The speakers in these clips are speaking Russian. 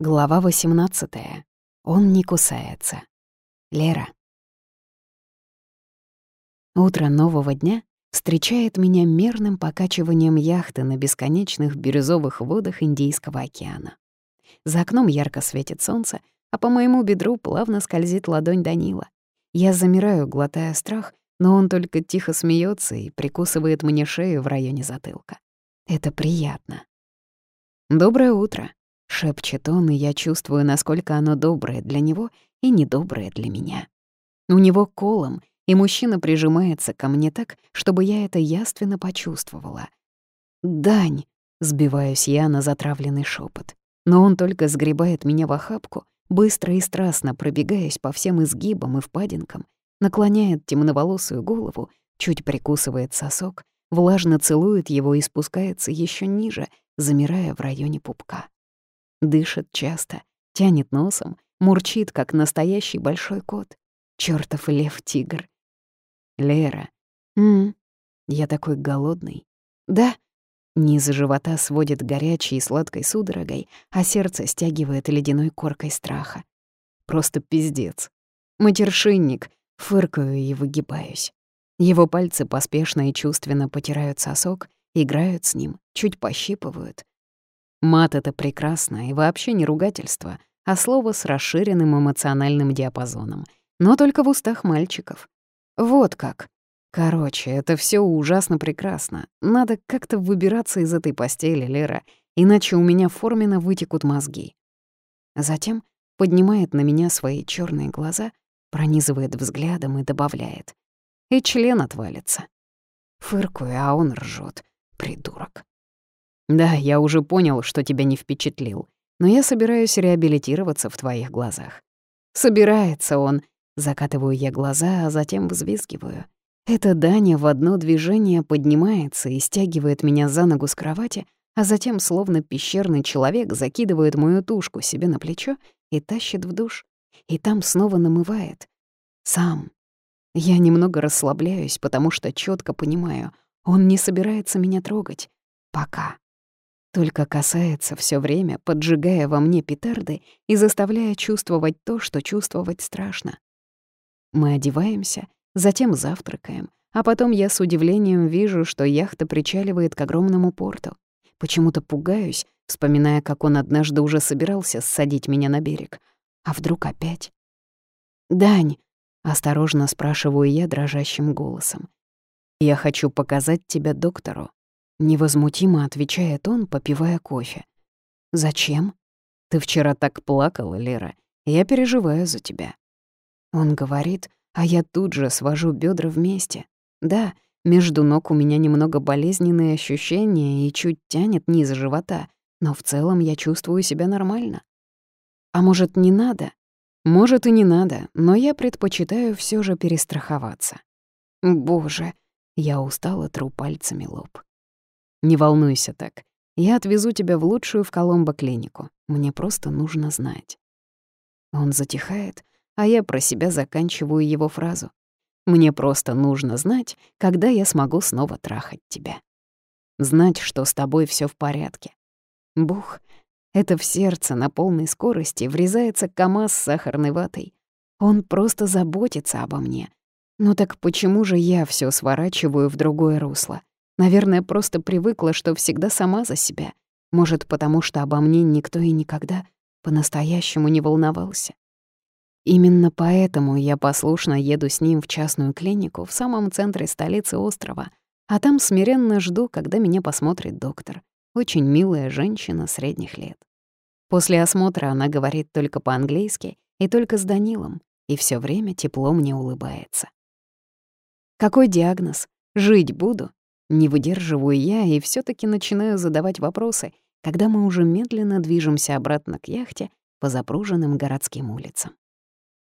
Глава 18. Он не кусается. Лера. Утро нового дня встречает меня мерным покачиванием яхты на бесконечных бирюзовых водах Индийского океана. За окном ярко светит солнце, а по моему бедру плавно скользит ладонь Данила. Я замираю, глотая страх, но он только тихо смеется и прикусывает мне шею в районе затылка. Это приятно. «Доброе утро», — шепчет он, и я чувствую, насколько оно доброе для него и недоброе для меня. У него колом, и мужчина прижимается ко мне так, чтобы я это яственно почувствовала. «Дань!» — сбиваюсь я на затравленный шепот, но он только сгребает меня в охапку, быстро и страстно пробегаясь по всем изгибам и впадинкам, наклоняет темноволосую голову, чуть прикусывает сосок, влажно целует его и спускается еще ниже, замирая в районе пупка. Дышит часто, тянет носом, мурчит, как настоящий большой кот. Чёртов лев-тигр. Лера. М, я такой голодный. Да. Низ живота сводит горячей и сладкой судорогой, а сердце стягивает ледяной коркой страха. Просто пиздец. Матершинник. Фыркаю и выгибаюсь. Его пальцы поспешно и чувственно потирают сосок, играют с ним, чуть пощипывают, Мат — это прекрасно и вообще не ругательство, а слово с расширенным эмоциональным диапазоном. Но только в устах мальчиков. Вот как. Короче, это все ужасно прекрасно. Надо как-то выбираться из этой постели, Лера, иначе у меня форменно вытекут мозги. Затем поднимает на меня свои черные глаза, пронизывает взглядом и добавляет. И член отвалится. Фыркую, а он ржет, придурок. Да, я уже понял, что тебя не впечатлил, но я собираюсь реабилитироваться в твоих глазах. Собирается он. Закатываю я глаза, а затем взвизгиваю. Эта Даня в одно движение поднимается и стягивает меня за ногу с кровати, а затем, словно пещерный человек, закидывает мою тушку себе на плечо и тащит в душ. И там снова намывает. Сам. Я немного расслабляюсь, потому что четко понимаю, он не собирается меня трогать. Пока. Только касается все время, поджигая во мне петарды и заставляя чувствовать то, что чувствовать страшно. Мы одеваемся, затем завтракаем, а потом я с удивлением вижу, что яхта причаливает к огромному порту. Почему-то пугаюсь, вспоминая, как он однажды уже собирался ссадить меня на берег. А вдруг опять? «Дань!» — осторожно спрашиваю я дрожащим голосом. «Я хочу показать тебя доктору». Невозмутимо отвечает он, попивая кофе. «Зачем?» «Ты вчера так плакала, Лера. Я переживаю за тебя». Он говорит, а я тут же свожу бедра вместе. Да, между ног у меня немного болезненные ощущения и чуть тянет низ живота, но в целом я чувствую себя нормально. А может, не надо? Может, и не надо, но я предпочитаю все же перестраховаться. Боже, я устала тру пальцами лоб. Не волнуйся так. Я отвезу тебя в лучшую в Коломбо клинику. Мне просто нужно знать. Он затихает, а я про себя заканчиваю его фразу. Мне просто нужно знать, когда я смогу снова трахать тебя. Знать, что с тобой все в порядке. Бух, это в сердце на полной скорости врезается КамАЗ с сахарной ватой. Он просто заботится обо мне. Ну так почему же я все сворачиваю в другое русло? Наверное, просто привыкла, что всегда сама за себя. Может, потому что обо мне никто и никогда по-настоящему не волновался. Именно поэтому я послушно еду с ним в частную клинику в самом центре столицы острова, а там смиренно жду, когда меня посмотрит доктор. Очень милая женщина средних лет. После осмотра она говорит только по-английски и только с Данилом, и все время тепло мне улыбается. Какой диагноз? Жить буду? Не выдерживаю я и все таки начинаю задавать вопросы, когда мы уже медленно движемся обратно к яхте по запруженным городским улицам.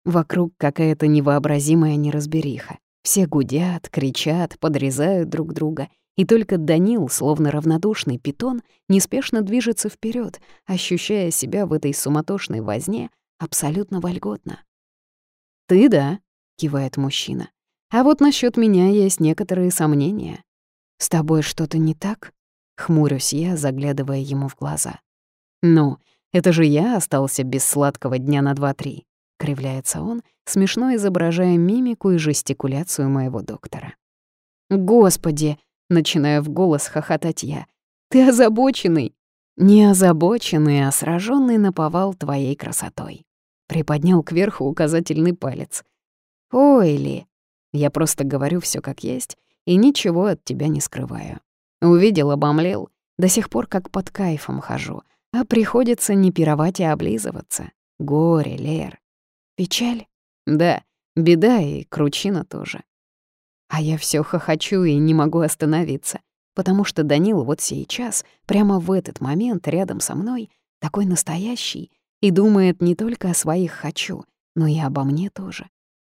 Вокруг какая-то невообразимая неразбериха. Все гудят, кричат, подрезают друг друга, и только Данил, словно равнодушный питон, неспешно движется вперед, ощущая себя в этой суматошной возне абсолютно вольготно. «Ты да», — кивает мужчина. «А вот насчет меня есть некоторые сомнения. «С тобой что-то не так?» — хмурюсь я, заглядывая ему в глаза. «Ну, Это же я остался без сладкого дня на два-три. Кривляется он, смешно изображая мимику и жестикуляцию моего доктора. «Господи!» — начинаю в голос хохотать я. «Ты озабоченный!» «Не озабоченный, а сраженный наповал твоей красотой». Приподнял кверху указательный палец. «Ой, Ли, я просто говорю все как есть и ничего от тебя не скрываю. Увидел, обомлел, до сих пор как под кайфом хожу, а приходится не пировать и облизываться. Горе, Лер. Печаль? Да, беда и кручина тоже. А я все хохочу и не могу остановиться, потому что Данил вот сейчас, прямо в этот момент рядом со мной, такой настоящий, и думает не только о своих «хочу», но и обо мне тоже.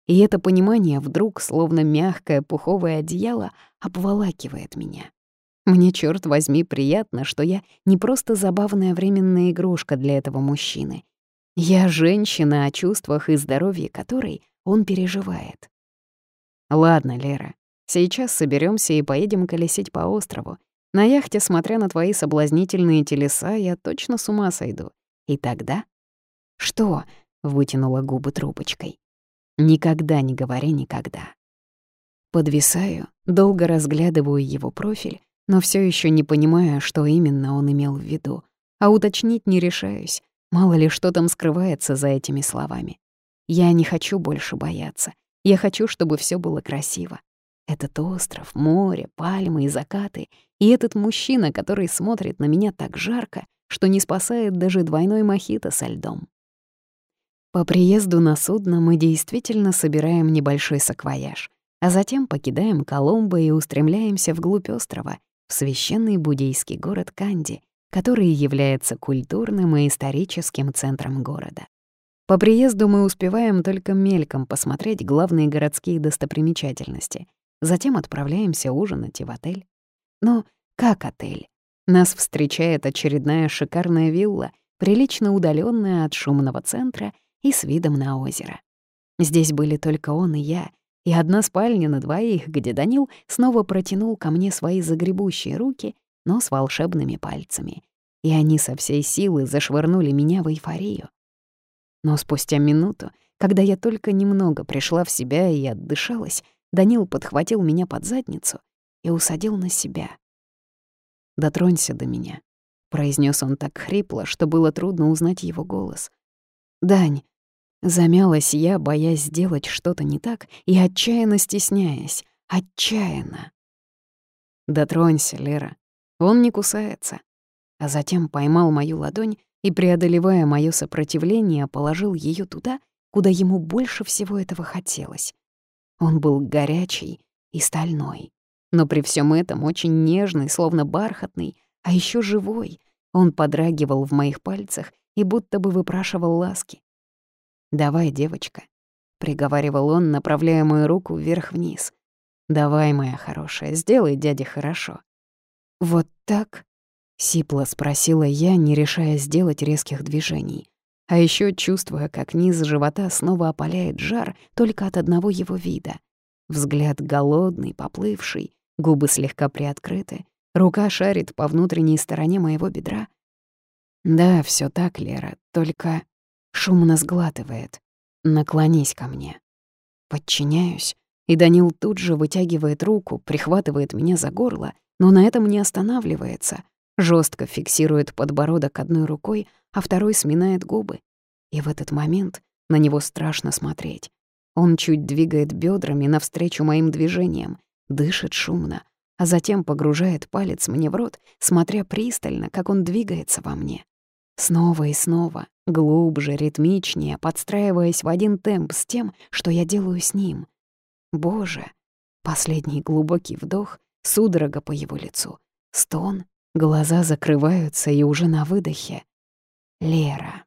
И это понимание вдруг, словно мягкое пуховое одеяло, обволакивает меня. Мне, черт возьми, приятно, что я не просто забавная временная игрушка для этого мужчины. Я женщина, о чувствах и здоровье которой он переживает. Ладно, Лера, сейчас соберемся и поедем колесить по острову. На яхте, смотря на твои соблазнительные телеса, я точно с ума сойду. И тогда... Что? Вытянула губы трубочкой. Никогда не говори никогда. Подвисаю, долго разглядываю его профиль, но все еще не понимаю, что именно он имел в виду. А уточнить не решаюсь. Мало ли что там скрывается за этими словами. Я не хочу больше бояться. Я хочу, чтобы все было красиво. Этот остров, море, пальмы и закаты, и этот мужчина, который смотрит на меня так жарко, что не спасает даже двойной мохито со льдом. По приезду на судно мы действительно собираем небольшой саквояж, а затем покидаем Коломбо и устремляемся вглубь острова, в священный буддийский город Канди, который является культурным и историческим центром города. По приезду мы успеваем только мельком посмотреть главные городские достопримечательности, затем отправляемся ужинать и в отель. Но как отель? Нас встречает очередная шикарная вилла, прилично удаленная от шумного центра и с видом на озеро. Здесь были только он и я, и одна спальня на двоих, где Данил снова протянул ко мне свои загребущие руки, но с волшебными пальцами. И они со всей силы зашвырнули меня в эйфорию. Но спустя минуту, когда я только немного пришла в себя и отдышалась, Данил подхватил меня под задницу и усадил на себя. «Дотронься до меня», — произнес он так хрипло, что было трудно узнать его голос. «Дань, Замялась я, боясь сделать что-то не так и отчаянно стесняясь. Отчаянно. «Дотронься, Лера. Он не кусается». А затем поймал мою ладонь и, преодолевая моё сопротивление, положил её туда, куда ему больше всего этого хотелось. Он был горячий и стальной, но при всем этом очень нежный, словно бархатный, а ещё живой. Он подрагивал в моих пальцах и будто бы выпрашивал ласки. «Давай, девочка», — приговаривал он, направляя мою руку вверх-вниз. «Давай, моя хорошая, сделай дяде хорошо». «Вот так?» — сипло спросила я, не решая сделать резких движений. А еще чувствуя, как низ живота снова опаляет жар только от одного его вида. Взгляд голодный, поплывший, губы слегка приоткрыты, рука шарит по внутренней стороне моего бедра. «Да, все так, Лера, только...» Шумно сглатывает. «Наклонись ко мне». Подчиняюсь, и Данил тут же вытягивает руку, прихватывает меня за горло, но на этом не останавливается. жестко фиксирует подбородок одной рукой, а второй сминает губы. И в этот момент на него страшно смотреть. Он чуть двигает бедрами навстречу моим движениям, дышит шумно, а затем погружает палец мне в рот, смотря пристально, как он двигается во мне. Снова и снова, глубже, ритмичнее, подстраиваясь в один темп с тем, что я делаю с ним. Боже! Последний глубокий вдох, судорога по его лицу. Стон, глаза закрываются и уже на выдохе. Лера.